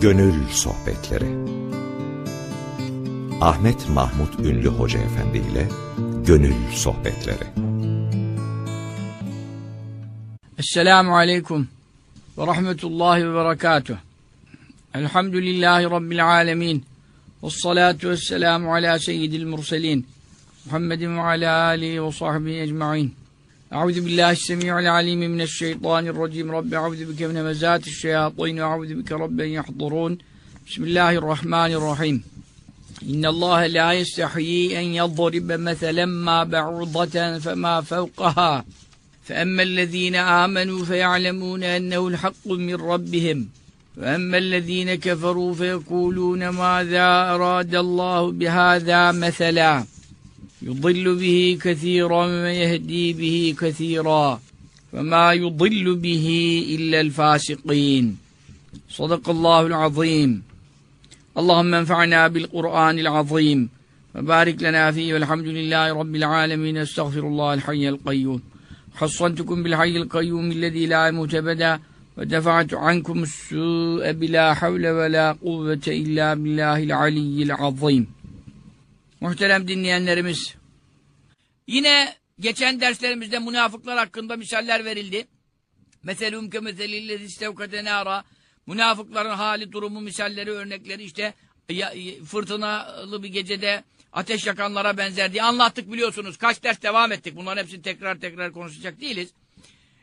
Gönül Sohbetleri. Ahmet Mahmut Ünlü Hoca Efendi ile Gönül Sohbetleri. Esselamu Aleyküm ve Rahmetullahi ve Berekatuh. Elhamdülillahi Rabbil Alemin. Ve salatu ve selamu ala seyyidil murselin. Muhammedin ve ala alihi ve sahbihi ecma'in أعوذ بالله السميع العليم من الشيطان الرجيم. رب أعوذ بك من همزات الشياطين وأعوذ بك رب أن يحضرون. بسم الله الرحمن الرحيم. إن الله لا يستحيي أن يضرب مثلا ما بعوضة فما فوقها. فأما الذين آمنوا فيعلمون أنه الحق من ربهم. وأما الذين كفروا فيقولون ماذا أراد الله بهذا مثلاً. يضل به كثيرا ويهدي به كثيرا فما يضل به إلا الفاسقين. صدق الله العظيم. اللهم انفعنا بالقرآن العظيم وبارك لنا فيه والحمد لله رب العالمين. استغفر الله الحي القيوم. حصنتكم بالحي القيوم الذي لا يموت أبدا ودفعت عنكم السوء بلا حول ولا قوة إلا بالله العلي العظيم. Muhterem dinleyenlerimiz, yine geçen derslerimizde münafıklar hakkında misaller verildi. Meselum ke meselillezi istevkate nara. Münafıkların hali, durumu, misalleri, örnekleri işte fırtınalı bir gecede ateş yakanlara benzer diye anlattık biliyorsunuz. Kaç ders devam ettik. Bunların hepsini tekrar tekrar konuşacak değiliz.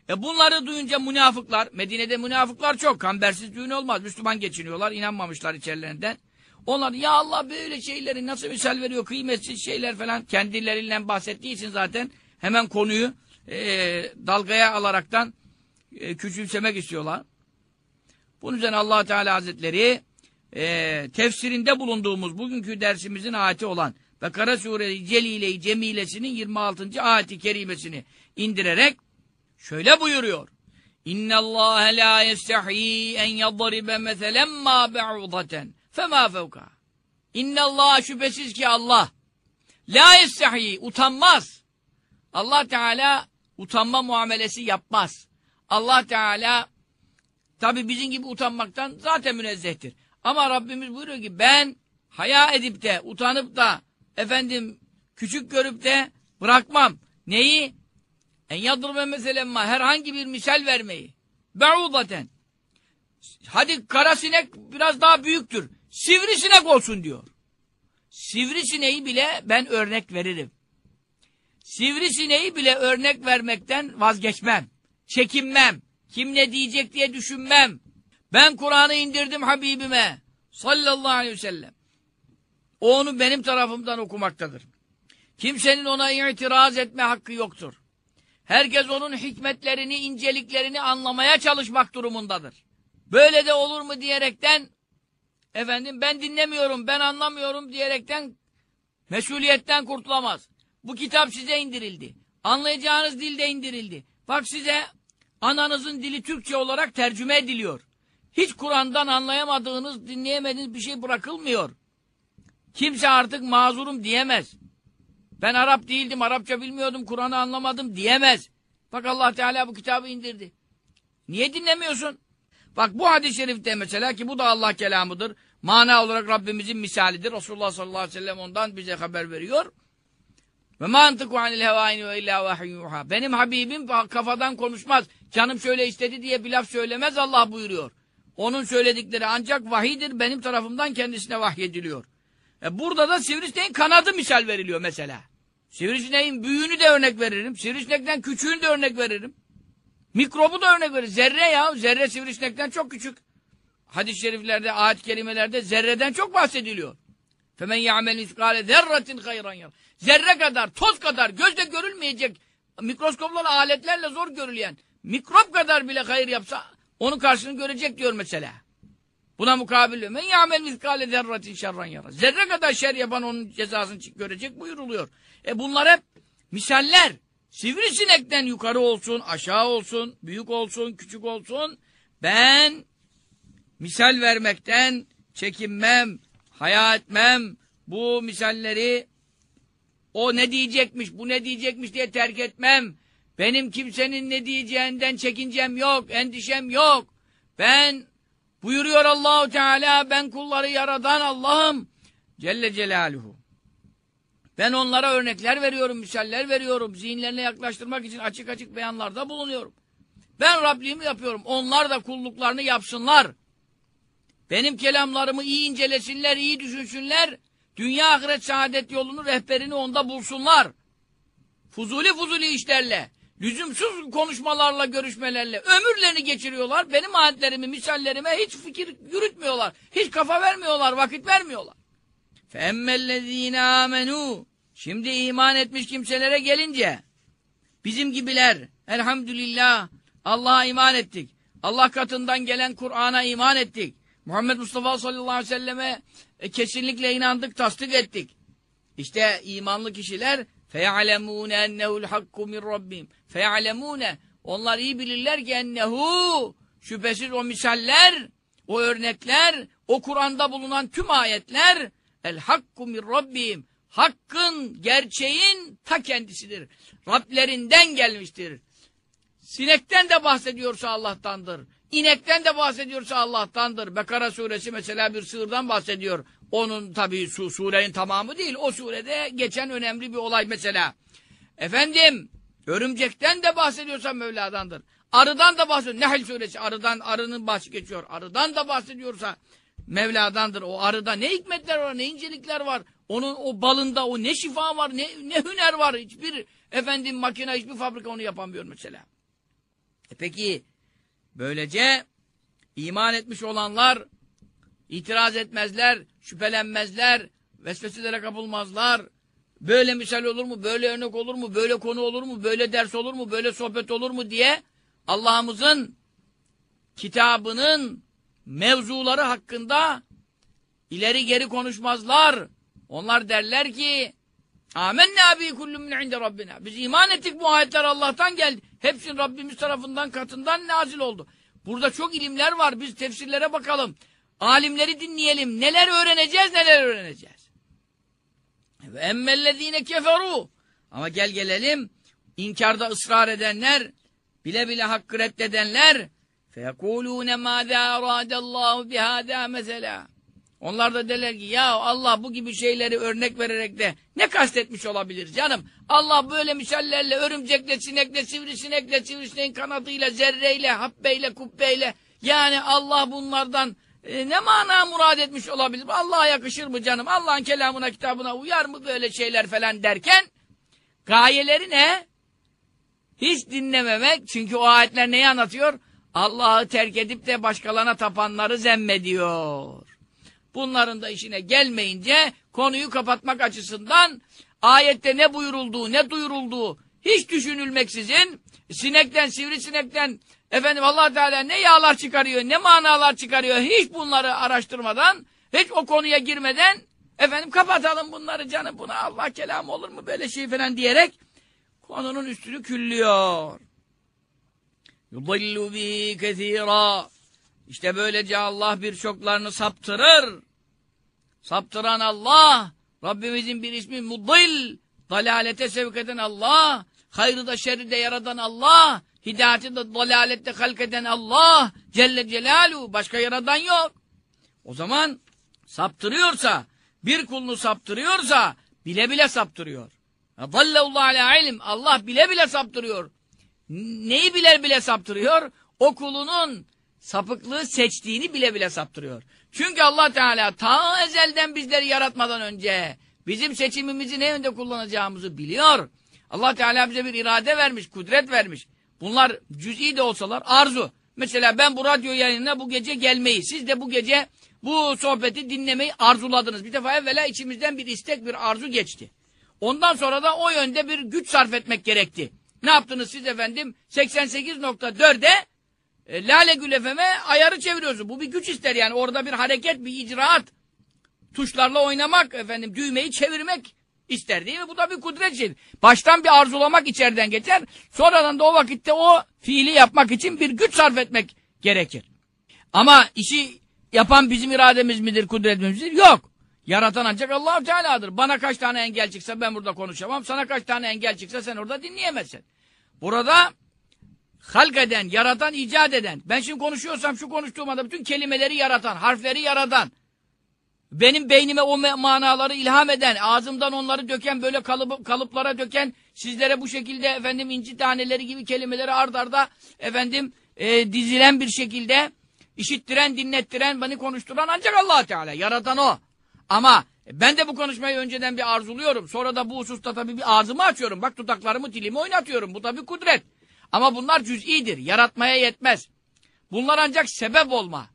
E bunları duyunca münafıklar, Medine'de münafıklar çok. Kambersiz düğün olmaz. Müslüman geçiniyorlar. inanmamışlar içerilerinden. Onlar ya Allah böyle şeyleri nasıl misal veriyor kıymetsiz şeyler falan kendilerinden bahsettiği zaten hemen konuyu e, dalgaya alaraktan e, küçümsemek istiyorlar. Bunun üzerine allah Teala Hazretleri e, tefsirinde bulunduğumuz bugünkü dersimizin ayeti olan Bekara Suresi Celile-i Cemilesinin 26. ayeti kerimesini indirerek şöyle buyuruyor. İnna Allah la yestahyi en yadribe meselen ma ba'udaten Fema fevka. İnnallâh şüphesiz ki Allah la yestahi utanmaz. Allah Teala utanma muamelesi yapmaz. Allah Teala tabi bizim gibi utanmaktan zaten münezzehtir. Ama Rabbimiz buyuruyor ki ben haya edip de utanıp da efendim küçük görüp de bırakmam. Neyi? En yadırme meselemma herhangi bir misal vermeyi. Be'udaten. Hadi kara sinek biraz daha büyüktür. Sivrisinek olsun diyor. Sivrisineği bile ben örnek veririm. Sivrisineği bile örnek vermekten vazgeçmem. Çekinmem. Kim ne diyecek diye düşünmem. Ben Kur'an'ı indirdim Habibime. Sallallahu aleyhi ve sellem. O onu benim tarafımdan okumaktadır. Kimsenin ona itiraz etme hakkı yoktur. Herkes onun hikmetlerini, inceliklerini anlamaya çalışmak durumundadır. Böyle de olur mu diyerekten efendim ben dinlemiyorum, ben anlamıyorum diyerekten mesuliyetten kurtulamaz. Bu kitap size indirildi. Anlayacağınız dilde indirildi. Bak size ananızın dili Türkçe olarak tercüme ediliyor. Hiç Kur'an'dan anlayamadığınız, dinleyemediğiniz bir şey bırakılmıyor. Kimse artık mazurum diyemez. Ben Arap değildim, Arapça bilmiyordum, Kur'an'ı anlamadım diyemez. Bak Allah Teala bu kitabı indirdi. Niye dinlemiyorsun? Bak bu hadis-i şerifte mesela ki bu da Allah kelamıdır. Mana olarak Rabbimizin misalidir. Resulullah sallallahu aleyhi ve sellem ondan bize haber veriyor. Ve mantıku anil hevaini ve illa vahiyyuha. Benim Habibim kafadan konuşmaz. Canım şöyle istedi diye bir laf söylemez Allah buyuruyor. Onun söyledikleri ancak vahidir. Benim tarafımdan kendisine vahyediliyor. E burada da sivrisineğin kanadı misal veriliyor mesela. Sivrisineğin büyüğünü de örnek veririm. Sivrisinekten küçüğünü de örnek veririm. Mikrobu da örnek veririm. Zerre ya. Zerre sivrisinekten çok küçük hadis-i şeriflerde, ayet-i kerimelerde zerreden çok bahsediliyor. Femen ya'mel miskale zerratin hayran yar. Zerre kadar, toz kadar, gözle görülmeyecek mikroskoplarla, aletlerle zor görülen mikrop kadar bile hayır yapsa onun karşılığını görecek diyor mesela. Buna mukabil men ya'mel miskale zerratin şerran yara. Zerre kadar şer yapan onun cezasını görecek buyuruluyor. E bunlar hep misaller. Sivrisinekten yukarı olsun, aşağı olsun, büyük olsun, küçük olsun. Ben misal vermekten çekinmem, haya etmem, bu misalleri o ne diyecekmiş, bu ne diyecekmiş diye terk etmem. Benim kimsenin ne diyeceğinden çekincem yok, endişem yok. Ben Buyuruyor Allahu Teala ben kulları yaradan Allah'ım Celle Celaluhu. Ben onlara örnekler veriyorum, misaller veriyorum. Zihinlerine yaklaştırmak için açık açık beyanlarda bulunuyorum. Ben Rabbimi yapıyorum. Onlar da kulluklarını yapsınlar. Benim kelamlarımı iyi incelesinler, iyi düşünsünler. Dünya ahiret saadet yolunu, rehberini onda bulsunlar. Fuzuli fuzuli işlerle, lüzumsuz konuşmalarla, görüşmelerle ömürlerini geçiriyorlar. Benim ayetlerimi, misallerime hiç fikir yürütmüyorlar. Hiç kafa vermiyorlar, vakit vermiyorlar. فَاَمَّا amenu. Şimdi iman etmiş kimselere gelince, bizim gibiler, elhamdülillah, Allah'a iman ettik. Allah katından gelen Kur'an'a iman ettik. Muhammed Mustafa sallallahu aleyhi ve selleme e, kesinlikle inandık, tasdik ettik. İşte imanlı kişiler feyalemune ennehu'l hakku min rabbim. Feyalemune onlar iyi bilirler ki ennehu şüphesiz o misaller, o örnekler, o Kur'an'da bulunan tüm ayetler el hakku min rabbim. Hakkın, gerçeğin ta kendisidir. Rablerinden gelmiştir. Sinekten de bahsediyorsa Allah'tandır. İnekten de bahsediyorsa Allah'tandır. Bekara suresi mesela bir sığırdan bahsediyor. Onun tabii su, surenin tamamı değil. O surede geçen önemli bir olay mesela. Efendim, örümcekten de bahsediyorsa Mevla'dandır. Arıdan da bahsediyor. Nehl suresi arıdan, arının bahsi geçiyor. Arıdan da bahsediyorsa Mevla'dandır. O arıda ne hikmetler var, ne incelikler var. Onun o balında o ne şifa var, ne, ne hüner var. Hiçbir efendim makine, hiçbir fabrika onu yapamıyor mesela. E peki, böylece iman etmiş olanlar itiraz etmezler, şüphelenmezler, vesveselere kapılmazlar. Böyle misal olur mu, böyle örnek olur mu, böyle konu olur mu, böyle ders olur mu, böyle sohbet olur mu diye Allah'ımızın kitabının mevzuları hakkında ileri geri konuşmazlar. Onlar derler ki Amenne abi kullum min inde Rabbina. Biz iman ettik bu ayetler Allah'tan geldi. Hepsinin Rabbimiz tarafından katından nazil oldu. Burada çok ilimler var. Biz tefsirlere bakalım. Alimleri dinleyelim. Neler öğreneceğiz neler öğreneceğiz. Ve emmellezine keferu. Ama gel gelelim. İnkarda ısrar edenler, bile bile hakkı reddedenler. Feyekulûne mâzâ arâdallâhu bihâdâ mesela. Onlar da derler ki ya Allah bu gibi şeyleri örnek vererek de ne kastetmiş olabilir canım? Allah böyle misallerle, örümcekle, sinekle, sivrisinekle, sivrisineğin kanadıyla, zerreyle, habbeyle, kubbeyle yani Allah bunlardan e, ne mana murad etmiş olabilir? Allah'a yakışır mı canım? Allah'ın kelamına, kitabına uyar mı böyle şeyler falan derken gayeleri ne? Hiç dinlememek. Çünkü o ayetler neyi anlatıyor? Allah'ı terk edip de başkalarına tapanları zemmediyor. Bunların da işine gelmeyince konuyu kapatmak açısından ayette ne buyurulduğu, ne duyurulduğu hiç düşünülmeksizin sinekten, sivrisinekten efendim allah Teala ne yağlar çıkarıyor, ne manalar çıkarıyor hiç bunları araştırmadan, hiç o konuya girmeden efendim kapatalım bunları canım buna Allah kelam olur mu böyle şey falan diyerek konunun üstünü küllüyor. Yudillu bi kethira. İşte böylece Allah birçoklarını saptırır. Saptıran Allah, Rabbimizin bir ismi Mudil, dalalete sevk eden Allah, hayrı da şerri de yaradan Allah, hidayeti de dalalette halk eden Allah, Celle Celaluhu, başka yaradan yok. O zaman saptırıyorsa, bir kulunu saptırıyorsa, bile bile saptırıyor. Dallallahu ala ilim, Allah bile bile saptırıyor. Neyi bile bile saptırıyor? O kulunun sapıklığı seçtiğini bile bile saptırıyor. Çünkü Allah Teala ta ezelden bizleri yaratmadan önce bizim seçimimizi ne yönde kullanacağımızı biliyor. Allah Teala bize bir irade vermiş, kudret vermiş. Bunlar cüz'i de olsalar arzu. Mesela ben bu radyo yayınına bu gece gelmeyi, siz de bu gece bu sohbeti dinlemeyi arzuladınız. Bir defa evvela içimizden bir istek, bir arzu geçti. Ondan sonra da o yönde bir güç sarf etmek gerekti. Ne yaptınız siz efendim? 88.4'e e, Lale Gül FM'e ayarı çeviriyorsun. Bu bir güç ister yani. Orada bir hareket, bir icraat. Tuşlarla oynamak, efendim düğmeyi çevirmek ister değil mi? Bu da bir kudret şey. Baştan bir arzulamak içeriden geçer. Sonradan da o vakitte o fiili yapmak için bir güç sarf etmek gerekir. Ama işi yapan bizim irademiz midir, kudretimiz midir? Yok. Yaratan ancak allah Teala'dır. Bana kaç tane engel çıksa ben burada konuşamam. Sana kaç tane engel çıksa sen orada dinleyemezsin. Burada halk eden, yaratan, icat eden. Ben şimdi konuşuyorsam şu konuştuğum anda bütün kelimeleri yaratan, harfleri yaratan, benim beynime o manaları ilham eden, ağzımdan onları döken, böyle kalıp, kalıplara döken, sizlere bu şekilde efendim inci taneleri gibi kelimeleri ard arda efendim e, dizilen bir şekilde işittiren, dinlettiren, beni konuşturan ancak allah Teala. Yaratan o. Ama ben de bu konuşmayı önceden bir arzuluyorum. Sonra da bu hususta tabii bir ağzımı açıyorum. Bak dudaklarımı, dilimi oynatıyorum. Bu tabii kudret. Ama bunlar cüz'idir. Yaratmaya yetmez. Bunlar ancak sebep olma.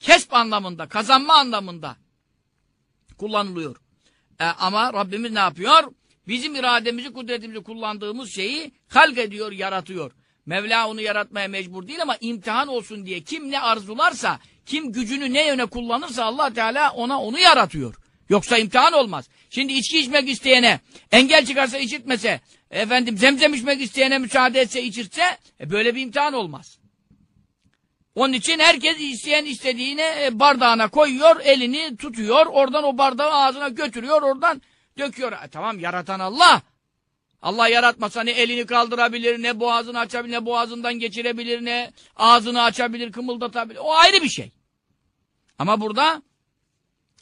Kesp anlamında, kazanma anlamında kullanılıyor. E, ama Rabbimiz ne yapıyor? Bizim irademizi, kudretimizi kullandığımız şeyi halk ediyor, yaratıyor. Mevla onu yaratmaya mecbur değil ama imtihan olsun diye kim ne arzularsa, kim gücünü ne yöne kullanırsa Allah Teala ona onu yaratıyor. Yoksa imtihan olmaz. Şimdi içki içmek isteyene, engel çıkarsa içirtmese, efendim zemzem içmek isteyene müsaade etse içirse, e böyle bir imtihan olmaz. Onun için herkes isteyen istediğine e, bardağına koyuyor, elini tutuyor, oradan o bardağı ağzına götürüyor, oradan döküyor. E, tamam yaratan Allah. Allah yaratmasa ne elini kaldırabilir, ne boğazını açabilir, ne boğazından geçirebilir, ne ağzını açabilir, kımıldatabilir. O ayrı bir şey. Ama burada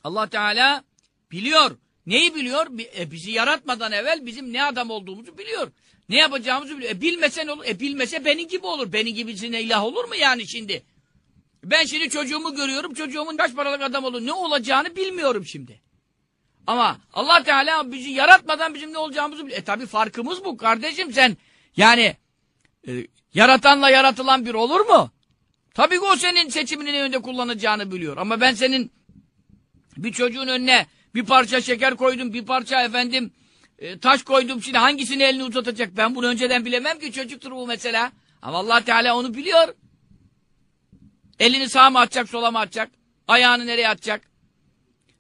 Allah Teala biliyor. Neyi biliyor? E, bizi yaratmadan evvel bizim ne adam olduğumuzu biliyor. Ne yapacağımızı biliyor. E bilmese ne olur? E bilmese benim gibi olur. Benim gibisine ilah olur mu yani şimdi? Ben şimdi çocuğumu görüyorum. Çocuğumun kaç paralık adam olur. Ne olacağını bilmiyorum şimdi. Ama Allah Teala bizi yaratmadan bizim ne olacağımızı biliyor. E tabi farkımız bu kardeşim sen. Yani e, yaratanla yaratılan bir olur mu? Tabii ki o senin seçimini ne yönde kullanacağını biliyor. Ama ben senin bir çocuğun önüne bir parça şeker koydum, bir parça efendim e, taş koydum. Şimdi hangisini elini uzatacak? Ben bunu önceden bilemem ki çocuktur bu mesela. Ama Allah Teala onu biliyor. Elini sağa mı atacak, sola mı atacak? Ayağını nereye atacak?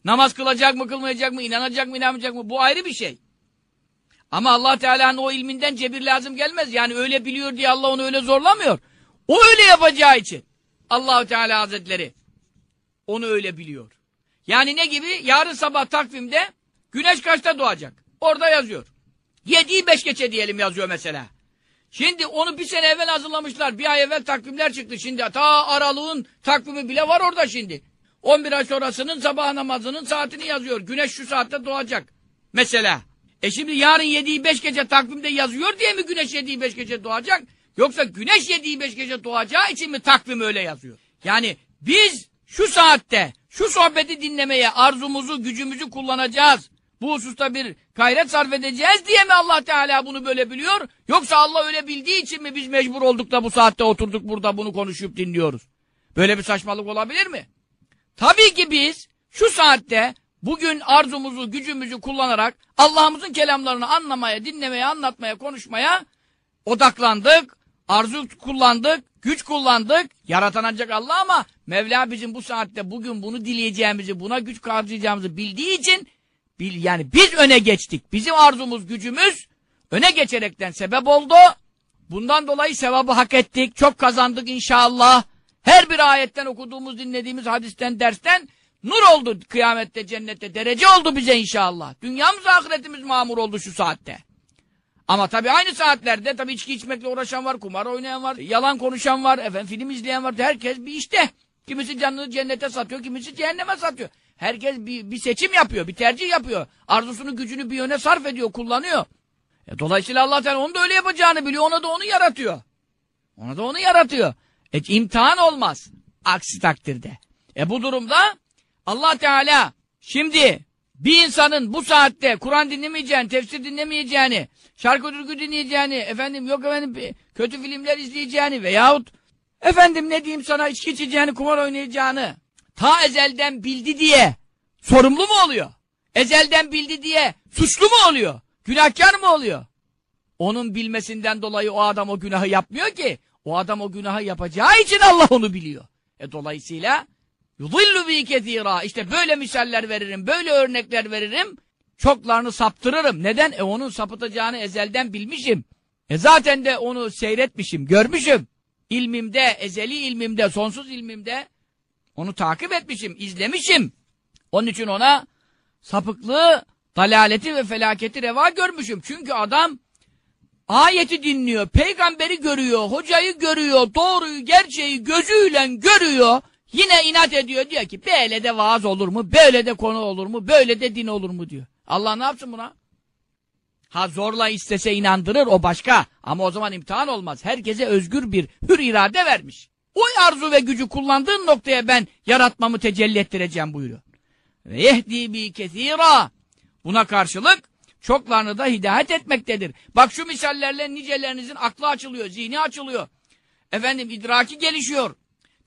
Namaz kılacak mı, kılmayacak mı, inanacak mı, inanmayacak mı? Bu ayrı bir şey. Ama Allah Teala'nın o ilminden cebir lazım gelmez. Yani öyle biliyor diye Allah onu öyle zorlamıyor. O öyle yapacağı için. Allahu Teala Hazretleri onu öyle biliyor. Yani ne gibi? Yarın sabah takvimde güneş kaçta doğacak? Orada yazıyor. Yediği beş geçe diyelim yazıyor mesela. Şimdi onu bir sene evvel hazırlamışlar. Bir ay evvel takvimler çıktı şimdi. Ta aralığın takvimi bile var orada şimdi. 11 ay sonrasının sabah namazının saatini yazıyor. Güneş şu saatte doğacak. Mesela. E şimdi yarın yediği beş gece takvimde yazıyor diye mi güneş yediği beş gece doğacak? Yoksa güneş yediği beş gece doğacağı için mi takvim öyle yazıyor? Yani biz şu saatte şu sohbeti dinlemeye arzumuzu, gücümüzü kullanacağız. Bu hususta bir gayret sarf edeceğiz diye mi Allah Teala bunu böyle biliyor? Yoksa Allah öyle bildiği için mi biz mecbur olduk da bu saatte oturduk burada bunu konuşup dinliyoruz? Böyle bir saçmalık olabilir mi? Tabii ki biz şu saatte bugün arzumuzu, gücümüzü kullanarak Allah'ımızın kelamlarını anlamaya, dinlemeye, anlatmaya, konuşmaya odaklandık, arzu kullandık, güç kullandık. Yaratan ancak Allah ama Mevla bizim bu saatte bugün bunu dileyeceğimizi, buna güç harcayacağımızı bildiği için bil, yani biz öne geçtik. Bizim arzumuz, gücümüz öne geçerekten sebep oldu. Bundan dolayı sevabı hak ettik. Çok kazandık inşallah. Her bir ayetten okuduğumuz, dinlediğimiz hadisten, dersten nur oldu kıyamette, cennette. Derece oldu bize inşallah. Dünyamız, ahiretimiz mamur oldu şu saatte. Ama tabii aynı saatlerde tabii içki içmekle uğraşan var, kumar oynayan var, yalan konuşan var, efendim film izleyen var. Herkes bir işte. Kimisi canını cennete satıyor, kimisi cehenneme satıyor. Herkes bir, bir seçim yapıyor, bir tercih yapıyor. Arzusunu, gücünü bir yöne sarf ediyor, kullanıyor. E, dolayısıyla Allah Teala onu da öyle yapacağını biliyor, ona da onu yaratıyor. Ona da onu yaratıyor. E, imtihan olmaz. Aksi takdirde. E bu durumda Allah Teala şimdi bir insanın bu saatte Kur'an dinlemeyeceğini, tefsir dinlemeyeceğini, şarkı türkü dinleyeceğini, efendim yok efendim kötü filmler izleyeceğini veyahut efendim ne diyeyim sana içki içeceğini, kumar oynayacağını ta ezelden bildi diye sorumlu mu oluyor? Ezelden bildi diye suçlu mu oluyor? Günahkar mı oluyor? Onun bilmesinden dolayı o adam o günahı yapmıyor ki. O adam o günahı yapacağı için Allah onu biliyor. E dolayısıyla yudillu bi kethira. İşte böyle misaller veririm, böyle örnekler veririm. Çoklarını saptırırım. Neden? E onun sapıtacağını ezelden bilmişim. E zaten de onu seyretmişim, görmüşüm. İlmimde, ezeli ilmimde, sonsuz ilmimde onu takip etmişim, izlemişim. Onun için ona sapıklığı, dalaleti ve felaketi reva görmüşüm. Çünkü adam ayeti dinliyor, peygamberi görüyor, hocayı görüyor, doğruyu, gerçeği gözüyle görüyor, yine inat ediyor diyor ki böyle de vaaz olur mu, böyle de konu olur mu, böyle de din olur mu diyor. Allah ne yapsın buna? Ha zorla istese inandırır o başka ama o zaman imtihan olmaz. Herkese özgür bir hür irade vermiş. O arzu ve gücü kullandığın noktaya ben yaratmamı tecelli ettireceğim buyuruyor. Ve yehdi bi kesira. Buna karşılık çoklarını da hidayet etmektedir. Bak şu misallerle nicelerinizin aklı açılıyor, zihni açılıyor. Efendim idraki gelişiyor.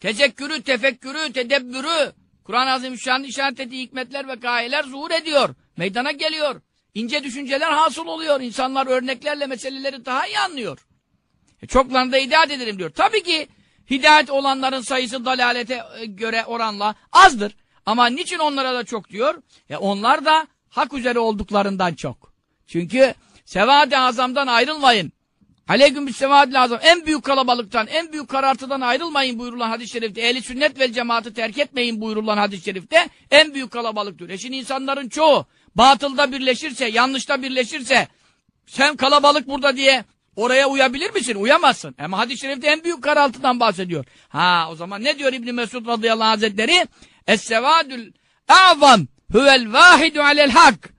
Tezekkürü, tefekkürü, tedebbürü, Kur'an-ı Azimüşşan'ın işaret ettiği hikmetler ve gayeler zuhur ediyor. Meydana geliyor. İnce düşünceler hasıl oluyor. İnsanlar örneklerle meseleleri daha iyi anlıyor. E, çoklarını da hidayet ederim diyor. Tabii ki hidayet olanların sayısı dalalete e, göre oranla azdır. Ama niçin onlara da çok diyor? E onlar da hak üzere olduklarından çok. Çünkü sevad-ı azamdan ayrılmayın. Aleyküm sevad azam. En büyük kalabalıktan, en büyük karartıdan ayrılmayın buyurulan hadis-i şerifte. Ehli sünnet vel cemaati terk etmeyin buyurulan hadis-i şerifte. En büyük kalabalıktır. E şimdi insanların çoğu batılda birleşirse, yanlışta birleşirse sen kalabalık burada diye oraya uyabilir misin? Uyamazsın. Ama hadis-i şerifte en büyük karaltıdan bahsediyor. Ha o zaman ne diyor İbn Mesud radıyallahu hazretleri? Es-sevadül a'zam huvel vahidu alel hak.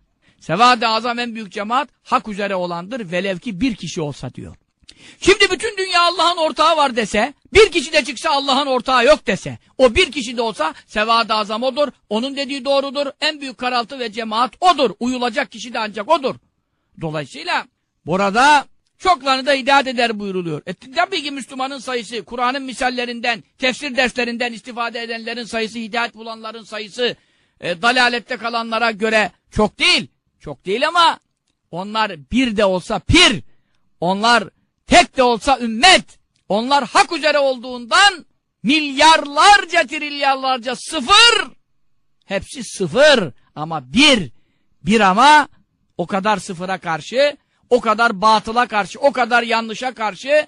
Sevad-ı azam en büyük cemaat hak üzere olandır velev ki bir kişi olsa diyor. Şimdi bütün dünya Allah'ın ortağı var dese, bir kişi de çıksa Allah'ın ortağı yok dese, o bir kişi de olsa sevad-ı azam odur, onun dediği doğrudur, en büyük karaltı ve cemaat odur, uyulacak kişi de ancak odur. Dolayısıyla burada çoklarını da hidayet eder buyuruluyor. E, tabii ki Müslümanın sayısı, Kur'an'ın misallerinden, tefsir derslerinden istifade edenlerin sayısı, hidayet bulanların sayısı, e, dalalette kalanlara göre çok değil. Çok değil ama onlar bir de olsa pir, onlar tek de olsa ümmet, onlar hak üzere olduğundan milyarlarca trilyarlarca sıfır, hepsi sıfır ama bir, bir ama o kadar sıfıra karşı, o kadar batıla karşı, o kadar yanlışa karşı,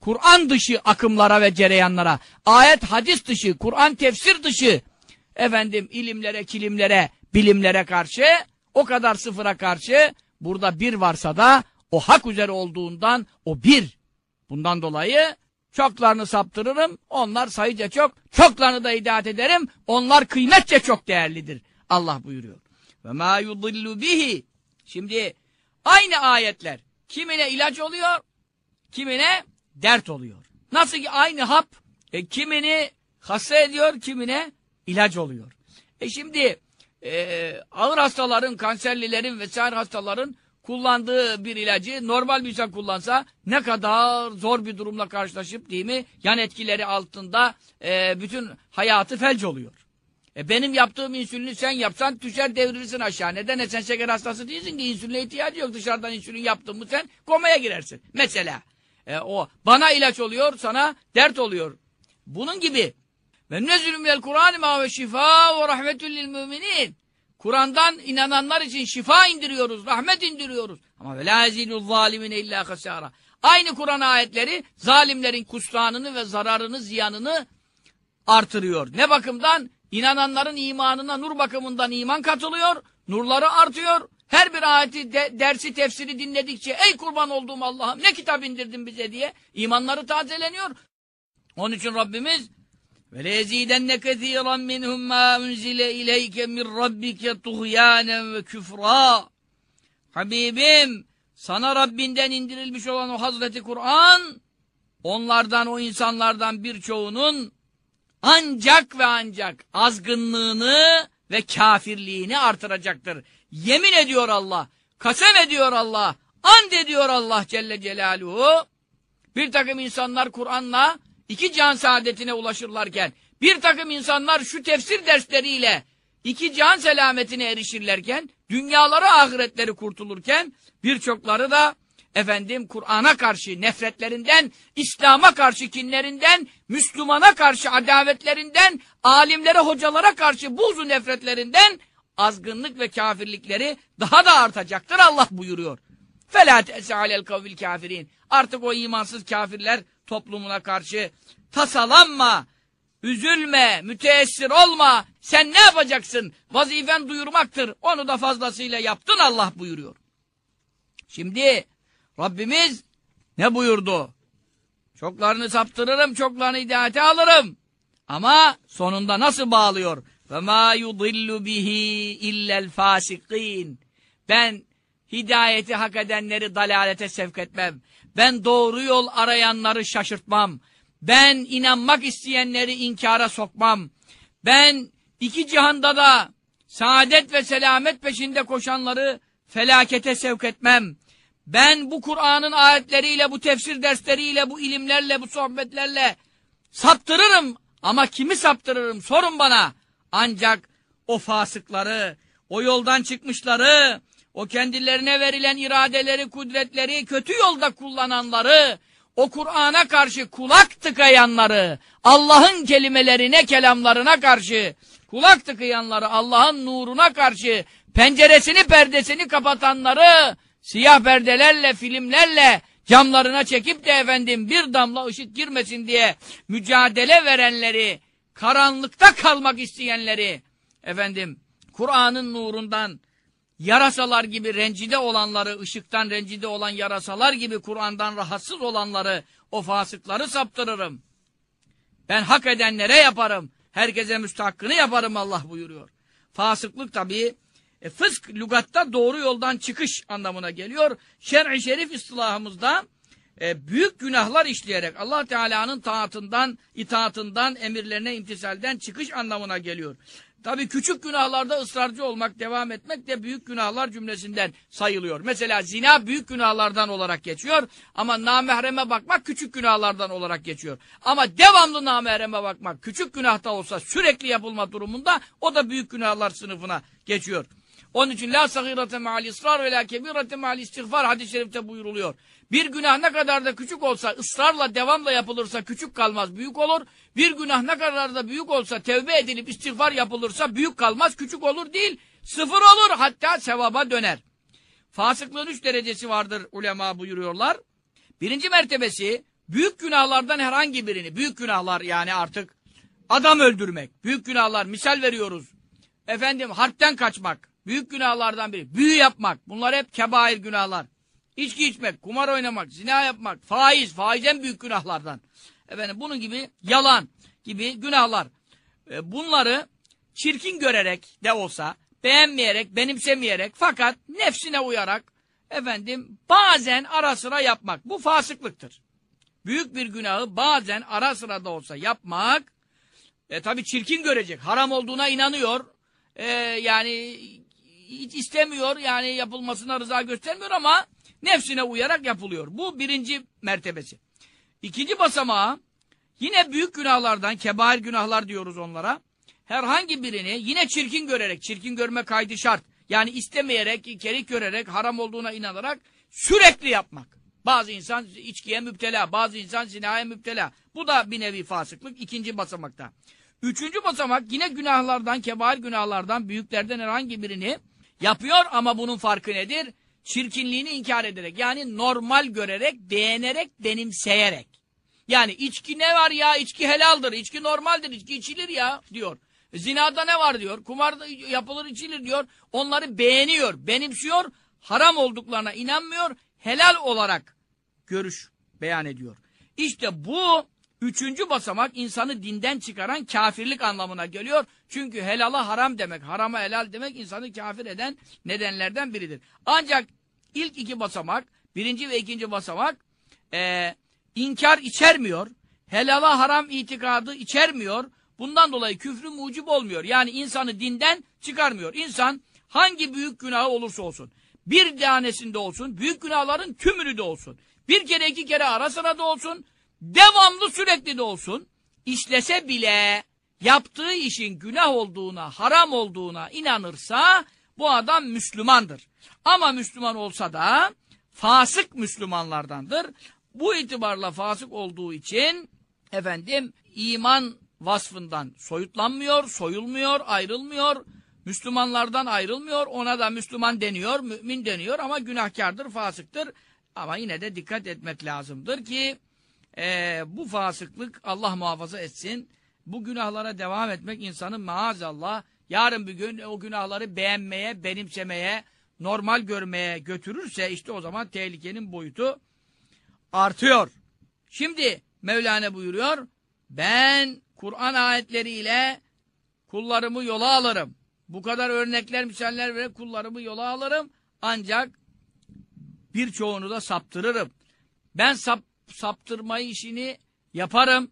Kur'an dışı akımlara ve cereyanlara, ayet hadis dışı, Kur'an tefsir dışı, efendim ilimlere, kilimlere, bilimlere karşı, o kadar sıfıra karşı, burada bir varsa da o hak üzere olduğundan o bir. Bundan dolayı çoklarını saptırırım, onlar sayıca çok, çoklarını da hidayet ederim, onlar kıymetçe çok değerlidir. Allah buyuruyor. Ve ma yudillu bihi. Şimdi aynı ayetler kimine ilaç oluyor, kimine dert oluyor. Nasıl ki aynı hap e, kimini hasta ediyor, kimine ilaç oluyor. E şimdi e, ağır hastaların, kanserlilerin vesaire hastaların kullandığı bir ilacı normal bir insan kullansa ne kadar zor bir durumla karşılaşıp değil mi? Yan etkileri altında e, bütün hayatı felç oluyor. E benim yaptığım insülini sen yapsan düşer devrilirsin aşağı. Neden? E sen şeker hastası değilsin ki insüline ihtiyacı yok. Dışarıdan insülin yaptın mı sen komaya girersin. Mesela. E, o bana ilaç oluyor sana dert oluyor. Bunun gibi. Ve nezülü minel Kur'an ma ve şifa ve rahmetül lil müminin. Kur'an'dan inananlar için şifa indiriyoruz, rahmet indiriyoruz. Ama ve la ezilul zalimine illa hasara. Aynı Kur'an ayetleri zalimlerin kusranını ve zararını, ziyanını artırıyor. Ne bakımdan? İnananların imanına nur bakımından iman katılıyor, nurları artıyor. Her bir ayeti, de, dersi, tefsiri dinledikçe ey kurban olduğum Allah'ım ne kitap indirdin bize diye imanları tazeleniyor. Onun için Rabbimiz ve lezidenne kethiren minhum ma unzile ileyke min rabbike tuğyanen ve küfra. Habibim sana Rabbinden indirilmiş olan o Hazreti Kur'an onlardan o insanlardan birçoğunun ancak ve ancak azgınlığını ve kafirliğini artıracaktır. Yemin ediyor Allah, kasem ediyor Allah, and ediyor Allah Celle Celaluhu. Bir takım insanlar Kur'an'la iki can saadetine ulaşırlarken, bir takım insanlar şu tefsir dersleriyle iki can selametine erişirlerken, dünyaları ahiretleri kurtulurken, birçokları da efendim Kur'an'a karşı nefretlerinden, İslam'a karşı kinlerinden, Müslümana karşı adavetlerinden, alimlere, hocalara karşı buzu nefretlerinden azgınlık ve kafirlikleri daha da artacaktır Allah buyuruyor. فَلَا تَسَ عَلَى الْقَوْلِ kafirin. Artık o imansız kafirler toplumuna karşı tasalanma, üzülme, müteessir olma. Sen ne yapacaksın? Vazifen duyurmaktır. Onu da fazlasıyla yaptın Allah buyuruyor. Şimdi Rabbimiz ne buyurdu? Çoklarını saptırırım, çoklarını hidayete alırım. Ama sonunda nasıl bağlıyor? Ve ma yudillu bihi illel. Ben hidayeti hak edenleri dalalete sevk etmem. Ben doğru yol arayanları şaşırtmam. Ben inanmak isteyenleri inkara sokmam. Ben iki cihanda da saadet ve selamet peşinde koşanları felakete sevk etmem. Ben bu Kur'an'ın ayetleriyle, bu tefsir dersleriyle, bu ilimlerle, bu sohbetlerle saptırırım. Ama kimi saptırırım sorun bana. Ancak o fasıkları, o yoldan çıkmışları, o kendilerine verilen iradeleri, kudretleri kötü yolda kullananları, o Kur'an'a karşı kulak tıkayanları, Allah'ın kelimelerine, kelamlarına karşı kulak tıkayanları, Allah'ın nuruna karşı penceresini, perdesini kapatanları, siyah perdelerle, filmlerle camlarına çekip de efendim bir damla ışık girmesin diye mücadele verenleri, karanlıkta kalmak isteyenleri, efendim Kur'an'ın nurundan yarasalar gibi rencide olanları, ışıktan rencide olan yarasalar gibi Kur'an'dan rahatsız olanları, o fasıkları saptırırım. Ben hak edenlere yaparım. Herkese müstahakkını yaparım Allah buyuruyor. Fasıklık tabii e, fısk lügatta doğru yoldan çıkış anlamına geliyor. Şer'i şerif istilahımızda e, büyük günahlar işleyerek Allah Teala'nın taatından, itaatından, emirlerine imtisalden çıkış anlamına geliyor. Tabi küçük günahlarda ısrarcı olmak, devam etmek de büyük günahlar cümlesinden sayılıyor. Mesela zina büyük günahlardan olarak geçiyor ama namahreme bakmak küçük günahlardan olarak geçiyor. Ama devamlı namahreme bakmak küçük günahta olsa sürekli yapılma durumunda o da büyük günahlar sınıfına geçiyor. Onun için la sagirete ma'al ısrar ve la kebirete ma'al istiğfar hadis-i şerifte buyuruluyor. Bir günah ne kadar da küçük olsa, ısrarla, devamla yapılırsa küçük kalmaz, büyük olur. Bir günah ne kadar da büyük olsa, tevbe edilip istiğfar yapılırsa büyük kalmaz, küçük olur değil. Sıfır olur, hatta sevaba döner. Fasıklığın üç derecesi vardır ulema buyuruyorlar. Birinci mertebesi, büyük günahlardan herhangi birini, büyük günahlar yani artık adam öldürmek, büyük günahlar, misal veriyoruz. Efendim harpten kaçmak, büyük günahlardan biri. Büyü yapmak, bunlar hep kebair günahlar. İçki içmek, kumar oynamak, zina yapmak, faiz, faiz en büyük günahlardan. Efendim bunun gibi yalan gibi günahlar. E, bunları çirkin görerek de olsa, beğenmeyerek, benimsemeyerek fakat nefsine uyarak efendim bazen ara sıra yapmak. Bu fasıklıktır. Büyük bir günahı bazen ara sıra da olsa yapmak e, tabi çirkin görecek. Haram olduğuna inanıyor. E, yani hiç istemiyor yani yapılmasına rıza göstermiyor ama nefsine uyarak yapılıyor. Bu birinci mertebesi. İkinci basamağı yine büyük günahlardan, kebair günahlar diyoruz onlara. Herhangi birini yine çirkin görerek, çirkin görme kaydı şart. Yani istemeyerek, kerik görerek, haram olduğuna inanarak sürekli yapmak. Bazı insan içkiye müptela, bazı insan zinaya müptela. Bu da bir nevi fasıklık ikinci basamakta. Üçüncü basamak yine günahlardan, kebair günahlardan, büyüklerden herhangi birini yapıyor ama bunun farkı nedir? çirkinliğini inkar ederek yani normal görerek, beğenerek, benimseyerek. Yani içki ne var ya? İçki helaldir, içki normaldir, içki içilir ya diyor. Zinada ne var diyor, kumarda yapılır içilir diyor. Onları beğeniyor, benimsiyor, haram olduklarına inanmıyor, helal olarak görüş beyan ediyor. İşte bu üçüncü basamak insanı dinden çıkaran kafirlik anlamına geliyor. Çünkü helala haram demek, harama helal demek insanı kafir eden nedenlerden biridir. Ancak ilk iki basamak, birinci ve ikinci basamak e, inkar içermiyor. Helala haram itikadı içermiyor. Bundan dolayı küfrü mucib olmuyor. Yani insanı dinden çıkarmıyor. İnsan hangi büyük günahı olursa olsun, bir tanesinde olsun, büyük günahların tümünü de olsun, bir kere iki kere ara sıra da olsun, devamlı sürekli de olsun, işlese bile yaptığı işin günah olduğuna, haram olduğuna inanırsa bu adam Müslümandır. Ama Müslüman olsa da fasık Müslümanlardandır. Bu itibarla fasık olduğu için efendim iman vasfından soyutlanmıyor, soyulmuyor, ayrılmıyor. Müslümanlardan ayrılmıyor. Ona da Müslüman deniyor, mümin deniyor ama günahkardır, fasıktır. Ama yine de dikkat etmek lazımdır ki e, bu fasıklık Allah muhafaza etsin. Bu günahlara devam etmek insanın maazallah yarın bir gün o günahları beğenmeye, benimsemeye, normal görmeye götürürse işte o zaman tehlikenin boyutu artıyor. Şimdi Mevlana buyuruyor ben Kur'an ayetleriyle kullarımı yola alırım. Bu kadar örnekler, misaller vererek kullarımı yola alırım. Ancak birçoğunu da saptırırım. Ben sap, saptırma işini yaparım.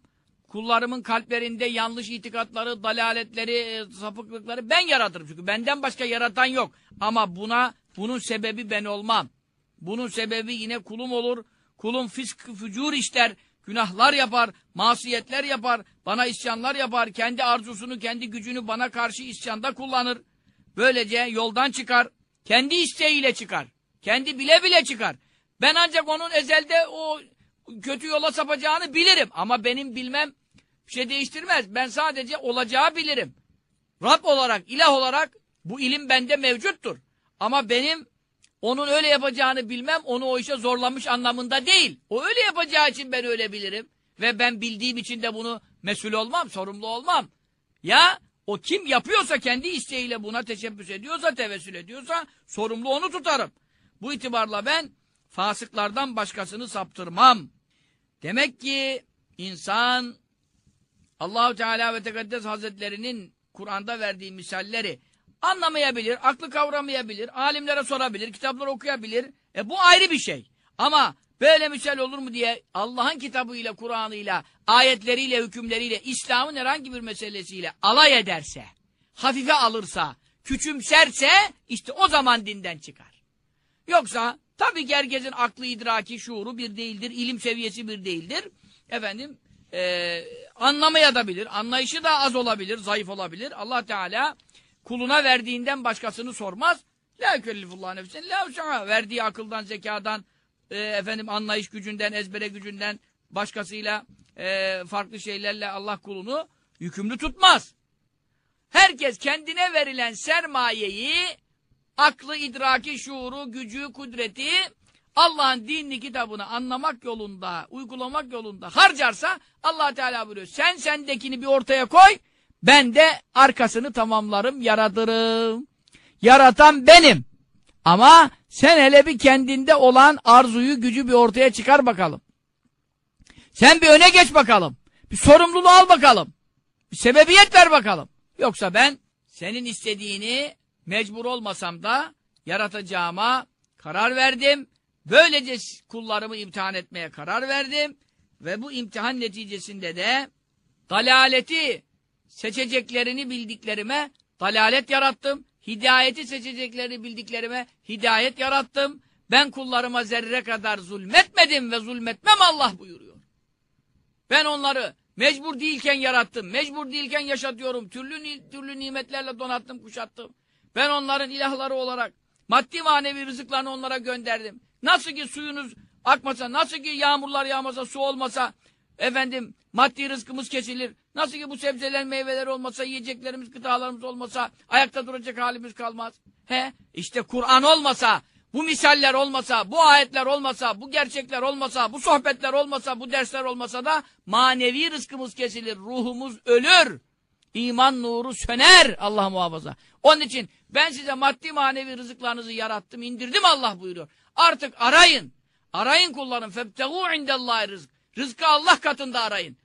Kullarımın kalplerinde yanlış itikatları, dalaletleri, e, sapıklıkları ben yaratırım. Çünkü benden başka yaratan yok. Ama buna, bunun sebebi ben olmam. Bunun sebebi yine kulum olur. Kulum fisk, fücur işler, günahlar yapar, masiyetler yapar, bana isyanlar yapar, kendi arzusunu, kendi gücünü bana karşı isyanda kullanır. Böylece yoldan çıkar, kendi isteğiyle çıkar, kendi bile bile çıkar. Ben ancak onun ezelde o kötü yola sapacağını bilirim. Ama benim bilmem bir şey değiştirmez. Ben sadece olacağı bilirim. Rab olarak, ilah olarak bu ilim bende mevcuttur. Ama benim onun öyle yapacağını bilmem, onu o işe zorlamış anlamında değil. O öyle yapacağı için ben öyle bilirim. Ve ben bildiğim için de bunu mesul olmam, sorumlu olmam. Ya o kim yapıyorsa kendi isteğiyle buna teşebbüs ediyorsa, tevessül ediyorsa sorumlu onu tutarım. Bu itibarla ben fasıklardan başkasını saptırmam. Demek ki insan Allahu Teala ve Tekaddes Hazretlerinin Kur'an'da verdiği misalleri anlamayabilir, aklı kavramayabilir, alimlere sorabilir, kitaplar okuyabilir. E bu ayrı bir şey. Ama böyle misal olur mu diye Allah'ın kitabıyla, Kur'an'ıyla, ayetleriyle, hükümleriyle, İslam'ın herhangi bir meselesiyle alay ederse, hafife alırsa, küçümserse işte o zaman dinden çıkar. Yoksa tabii ki herkesin aklı, idraki, şuuru bir değildir, ilim seviyesi bir değildir. Efendim, e, anlamaya da bilir, anlayışı da az olabilir, zayıf olabilir. Allah Teala kuluna verdiğinden başkasını sormaz. La yükellifullah nefsen la. Verdiği akıldan, zekadan, e, efendim anlayış gücünden, ezbere gücünden başkasıyla e, farklı şeylerle Allah kulunu yükümlü tutmaz. Herkes kendine verilen sermayeyi aklı, idraki, şuuru, gücü, kudreti Allah'ın dinini, kitabını anlamak yolunda, uygulamak yolunda harcarsa allah Teala buyuruyor. Sen sendekini bir ortaya koy, ben de arkasını tamamlarım, yaratırım. Yaratan benim. Ama sen hele bir kendinde olan arzuyu, gücü bir ortaya çıkar bakalım. Sen bir öne geç bakalım. Bir sorumluluğu al bakalım. Bir sebebiyet ver bakalım. Yoksa ben senin istediğini mecbur olmasam da yaratacağıma karar verdim. Böylece kullarımı imtihan etmeye karar verdim. Ve bu imtihan neticesinde de dalaleti seçeceklerini bildiklerime dalalet yarattım. Hidayeti seçeceklerini bildiklerime hidayet yarattım. Ben kullarıma zerre kadar zulmetmedim ve zulmetmem Allah buyuruyor. Ben onları mecbur değilken yarattım. Mecbur değilken yaşatıyorum. Türlü, türlü nimetlerle donattım, kuşattım. Ben onların ilahları olarak maddi manevi rızıklarını onlara gönderdim. Nasıl ki suyunuz akmasa, nasıl ki yağmurlar yağmasa, su olmasa, efendim maddi rızkımız kesilir. Nasıl ki bu sebzeler, meyveler olmasa, yiyeceklerimiz, gıdalarımız olmasa, ayakta duracak halimiz kalmaz. He? İşte Kur'an olmasa, bu misaller olmasa, bu ayetler olmasa, bu gerçekler olmasa, bu sohbetler olmasa, bu dersler olmasa da manevi rızkımız kesilir, ruhumuz ölür. İman nuru söner Allah muhafaza. Onun için ben size maddi manevi rızıklarınızı yarattım, indirdim Allah buyuruyor. Artık arayın. Arayın kullarım. Febtegû indellahi rızk. Rızkı Allah katında arayın.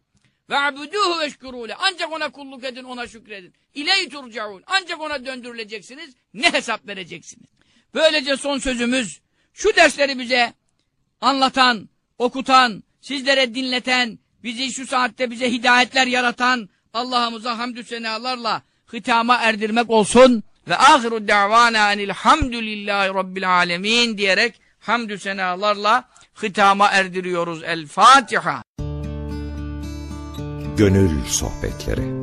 Ve abuduhu veşkurûle. Ancak ona kulluk edin, ona şükredin. İley turcaun. Ancak ona döndürüleceksiniz. Ne hesap vereceksiniz? Böylece son sözümüz şu dersleri bize anlatan, okutan, sizlere dinleten, bizi şu saatte bize hidayetler yaratan Allah'ımıza hamdü senalarla hitama erdirmek olsun ve ahiru davana enilhamdülillahi rabbil alemin diyerek hamdü senalarla hitama erdiriyoruz. El Fatiha. Gönül Sohbetleri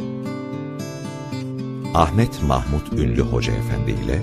Ahmet Mahmut Ünlü Hoca Efendi ile